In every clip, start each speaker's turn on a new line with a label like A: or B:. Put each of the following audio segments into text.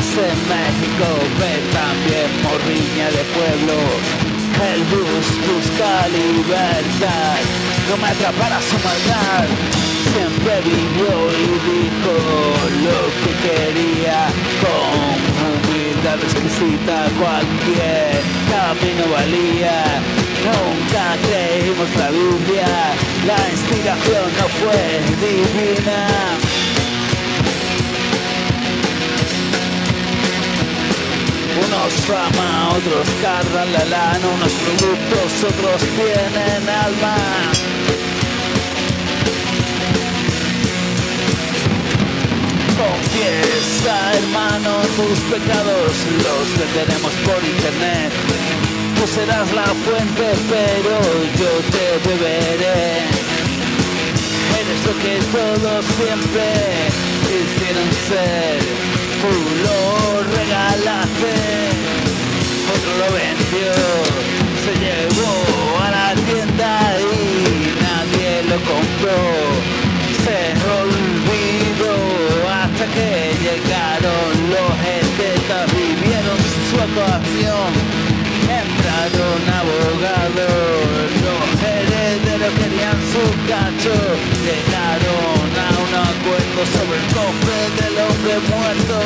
A: en México, pero también morriña de pueblo. El bus busca libertad, no me atrapará su maldad. Siempre vivió y dijo lo que quería con humildad exquisita. Cualquier camino valía. Nunca creímos la Biblia, la inspiración no fue divina. Unos fama, otros cargan la lana, unos productos, otros tienen alma. Confiesa, hermano, tus pecados, los que tenemos por internet. Tú serás la fuente, pero yo te beberé. Eres lo que todos siempre quisieron ser que llegaron los estetas, vivieron su actuación, entraron abogados, los herederos querían su cacho, llegaron a un acuerdo sobre el cofre del hombre muerto,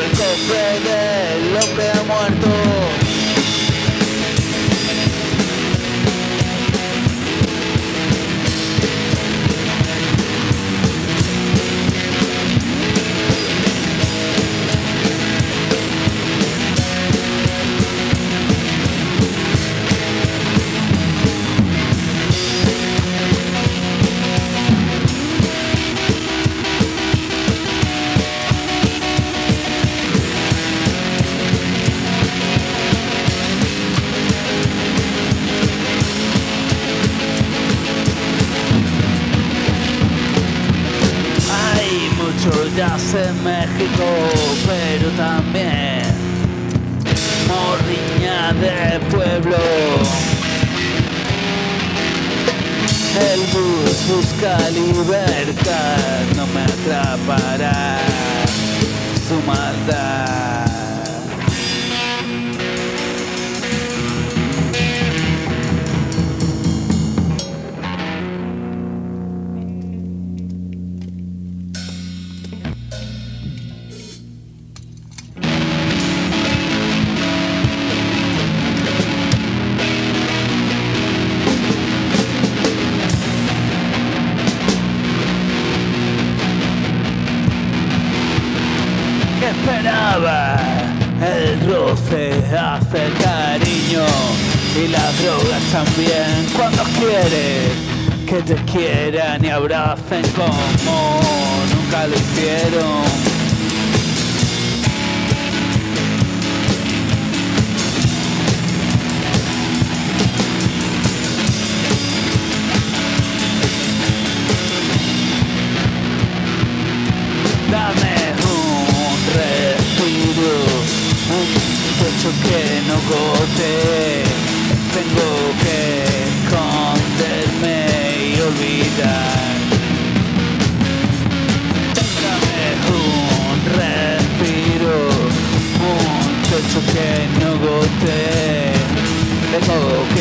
A: acuerdo sobre en México, pero también morriña de pueblo. El bus busca libertad, no me atrapará su maldad. Hace cariño y las drogas también cuando quieres que te quieran y abracen como nunca lo hicieron. Tengo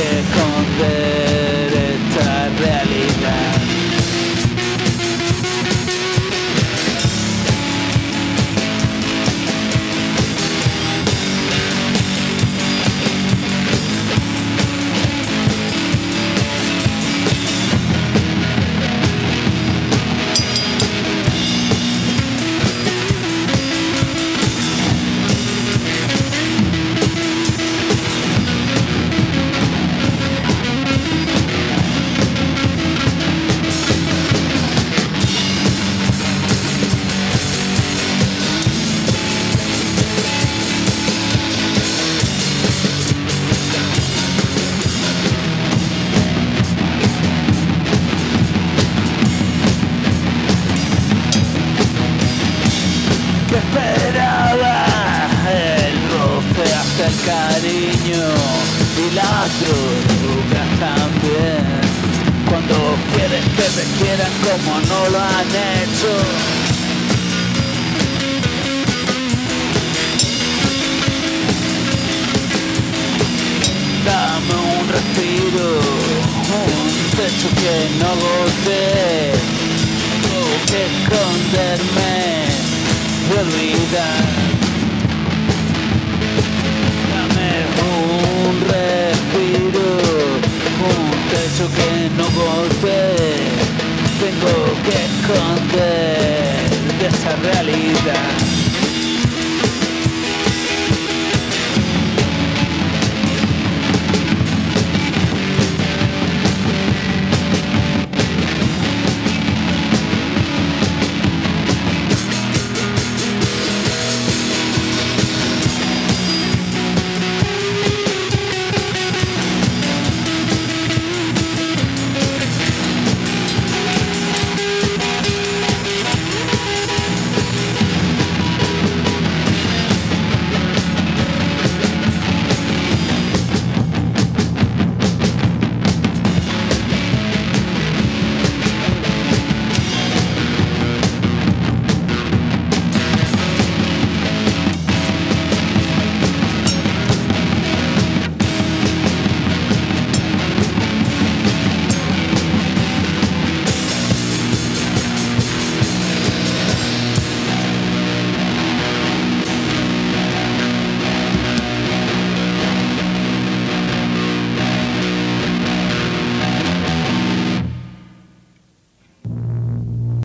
A: cariño y las drogas también. Cuando quieren que te quieran como no lo han hecho. Dame un respiro, un techo que no gote, tengo que esconderme y olvidar. esconder.